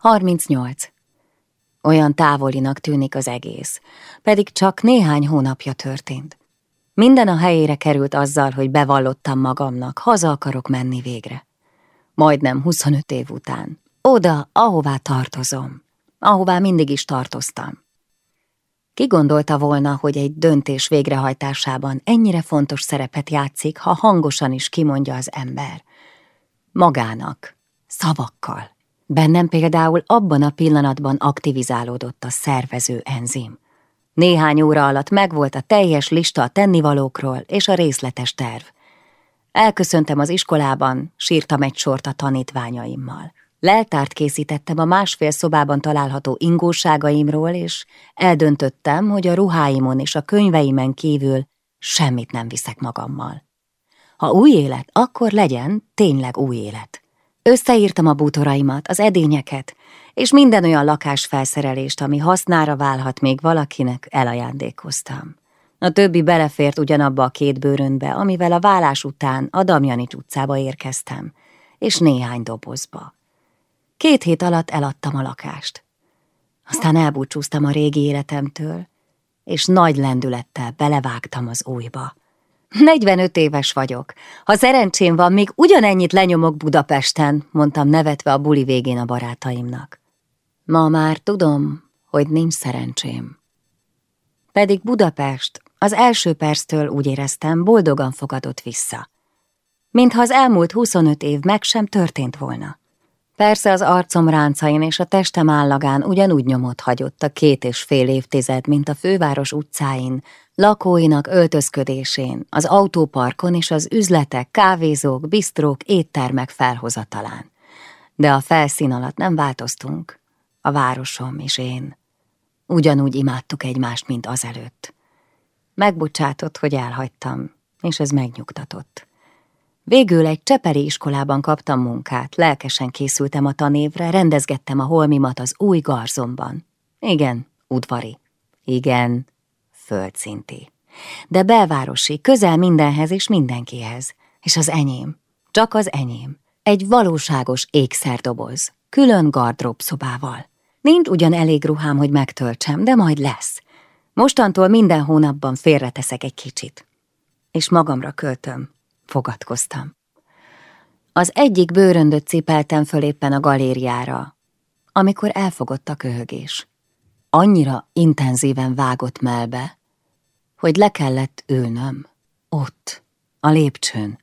38. Olyan távolinak tűnik az egész, pedig csak néhány hónapja történt. Minden a helyére került azzal, hogy bevallottam magamnak, haza akarok menni végre. Majdnem 25 év után. Oda, ahová tartozom. Ahová mindig is tartoztam. Ki gondolta volna, hogy egy döntés végrehajtásában ennyire fontos szerepet játszik, ha hangosan is kimondja az ember. Magának, szavakkal. Bennem például abban a pillanatban aktivizálódott a szervező enzim. Néhány óra alatt megvolt a teljes lista a tennivalókról és a részletes terv. Elköszöntem az iskolában, sírtam egy sort a tanítványaimmal. Leltárt készítettem a másfél szobában található ingóságaimról, és eldöntöttem, hogy a ruháimon és a könyveimen kívül semmit nem viszek magammal. Ha új élet, akkor legyen tényleg új élet. Összeírtam a bútoraimat, az edényeket, és minden olyan lakásfelszerelést, ami hasznára válhat még valakinek, elajándékoztam. A többi belefért ugyanabba a két bőrönbe, amivel a vállás után a Damjanics utcába érkeztem, és néhány dobozba. Két hét alatt eladtam a lakást. Aztán elbúcsúztam a régi életemtől, és nagy lendülettel belevágtam az újba. 45 éves vagyok. Ha szerencsém van, még ugyanennyit lenyomok Budapesten, mondtam nevetve a buli végén a barátaimnak. Ma már tudom, hogy nincs szerencsém. Pedig Budapest az első perctől úgy éreztem, boldogan fogadott vissza. Mintha az elmúlt 25 év meg sem történt volna. Persze az arcom ráncain és a testem állagán ugyanúgy nyomot hagyott a két és fél évtized, mint a főváros utcáin, lakóinak öltözködésén, az autóparkon és az üzletek, kávézók, bisztrók, éttermek felhozatalán. De a felszín alatt nem változtunk, a városom és én. Ugyanúgy imádtuk egymást, mint azelőtt. Megbocsátott, hogy elhagytam, és ez megnyugtatott. Végül egy cseperi iskolában kaptam munkát, lelkesen készültem a tanévre, rendezgettem a holmimat az új garzomban. Igen, udvari. Igen, földszinti. De belvárosi, közel mindenhez és mindenkihez. És az enyém. Csak az enyém. Egy valóságos ékszerdoboz. Külön gardrób szobával. Nincs ugyan elég ruhám, hogy megtöltsem, de majd lesz. Mostantól minden hónapban félreteszek egy kicsit. És magamra költöm. Fogadkoztam. Az egyik bőröndöt cipeltem föl éppen a galériára, amikor elfogott a köhögés. Annyira intenzíven vágott melbe, hogy le kellett ülnöm. Ott, a lépcsőn.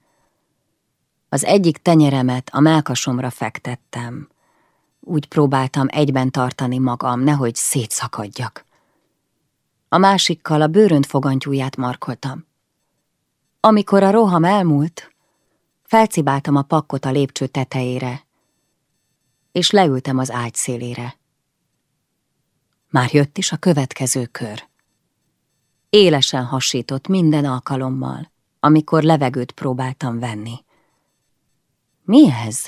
Az egyik tenyeremet a melkasomra fektettem. Úgy próbáltam egyben tartani magam, nehogy szétszakadjak. A másikkal a bőrönt fogantyúját markoltam. Amikor a roham elmúlt, felcibáltam a pakkot a lépcső tetejére, és leültem az ágy szélére. Már jött is a következő kör. Élesen hasított minden alkalommal, amikor levegőt próbáltam venni. Mi ez?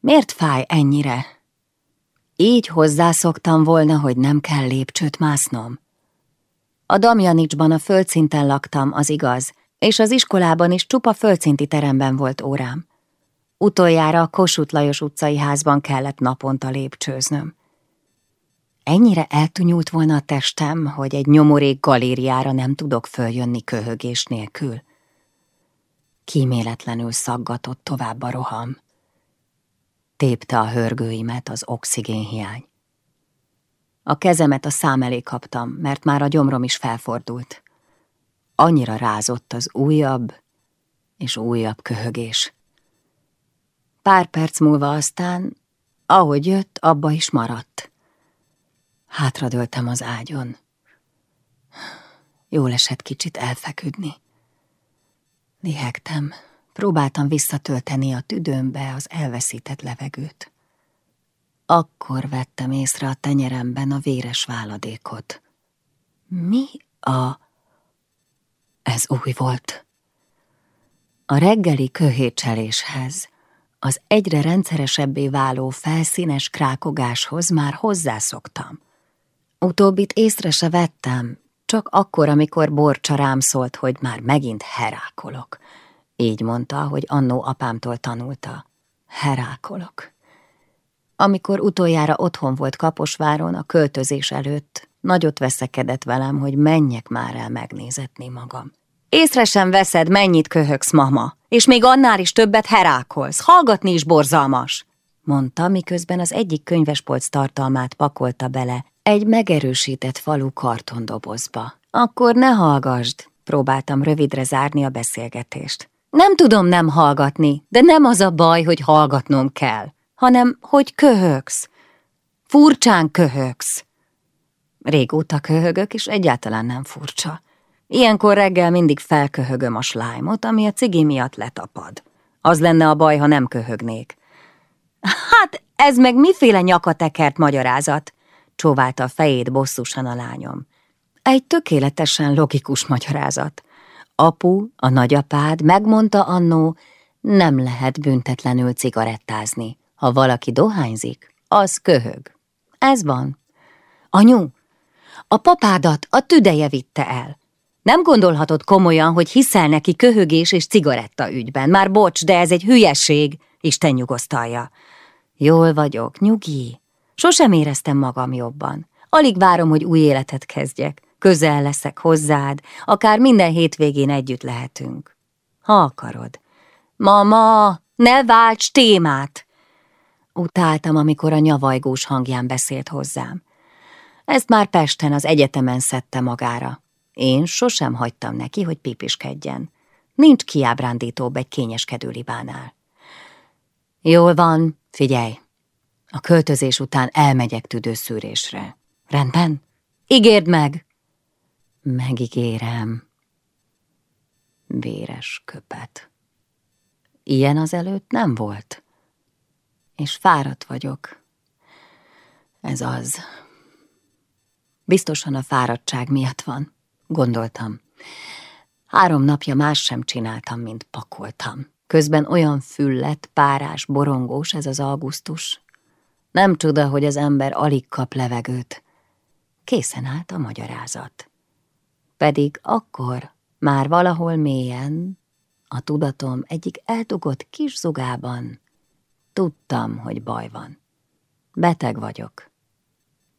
Miért fáj ennyire? Így hozzászoktam volna, hogy nem kell lépcsőt másznom. A Damjanicsban a földszinten laktam, az igaz, és az iskolában is csupa földszinti teremben volt órám. Utoljára a Kossuth Lajos utcai házban kellett naponta lépcsőznöm. Ennyire eltunyult volna a testem, hogy egy nyomorék galériára nem tudok följönni köhögés nélkül. Kíméletlenül szaggatott tovább a roham. Tépte a hörgőimet az oxigénhiány. A kezemet a szám elé kaptam, mert már a gyomrom is felfordult. Annyira rázott az újabb és újabb köhögés. Pár perc múlva aztán, ahogy jött, abba is maradt. Hátradöltem az ágyon. Jól esett kicsit elfeküdni. Lihegtem, próbáltam visszatölteni a tüdőmbe az elveszített levegőt. Akkor vettem észre a tenyeremben a véres váladékot. Mi a... Ez új volt. A reggeli köhécseléshez, az egyre rendszeresebbé váló felszínes krákogáshoz már hozzászoktam. Utóbbit észre se vettem, csak akkor, amikor Borcsa rám szólt, hogy már megint herákolok. Így mondta, hogy annó apámtól tanulta. Herákolok. Amikor utoljára otthon volt Kaposváron a költözés előtt, nagyot veszekedett velem, hogy menjek már el megnézetni magam. Észre sem veszed, mennyit köhögsz, mama, és még annál is többet herákolsz, hallgatni is borzalmas, mondta, miközben az egyik könyvespolc tartalmát pakolta bele egy megerősített falu kartondobozba. Akkor ne hallgasd, próbáltam rövidre zárni a beszélgetést. Nem tudom nem hallgatni, de nem az a baj, hogy hallgatnom kell, hanem hogy köhögsz. Furcsán köhögsz. Régóta köhögök, és egyáltalán nem furcsa. Ilyenkor reggel mindig felköhögöm a slájmot, ami a cigi miatt letapad. Az lenne a baj, ha nem köhögnék. Hát, ez meg miféle nyakatekert magyarázat? Csóválta a fejét bosszusan a lányom. Egy tökéletesen logikus magyarázat. Apu, a nagyapád megmondta annó, nem lehet büntetlenül cigarettázni. Ha valaki dohányzik, az köhög. Ez van. Anyu, a papádat a tüdeje vitte el. Nem gondolhatod komolyan, hogy hiszel neki köhögés és cigaretta ügyben. Már bocs, de ez egy hülyeség, Isten nyugosztalja. Jól vagyok, nyugi. Sosem éreztem magam jobban. Alig várom, hogy új életet kezdjek. Közel leszek hozzád, akár minden hétvégén együtt lehetünk. Ha akarod. Mama, ne válts témát! Utáltam, amikor a nyavajgós hangján beszélt hozzám. Ezt már Pesten az egyetemen szedte magára. Én sosem hagytam neki, hogy pipiskedjen. Nincs kiábrándítóbb egy kényeskedő libánál. Jól van, figyelj. A költözés után elmegyek tüdőszűrésre. Rendben? Ígérd meg! Megígérem. Véres köpet. Ilyen az előtt nem volt. És fáradt vagyok. Ez az. Biztosan a fáradtság miatt van gondoltam. Három napja más sem csináltam, mint pakoltam. Közben olyan füllet, párás, borongós ez az augusztus. Nem csoda, hogy az ember alig kap levegőt. Készen állt a magyarázat. Pedig akkor már valahol mélyen, a tudatom egyik eldugott kis zugában, tudtam, hogy baj van. Beteg vagyok.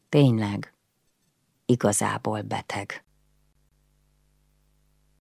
Tényleg, igazából beteg.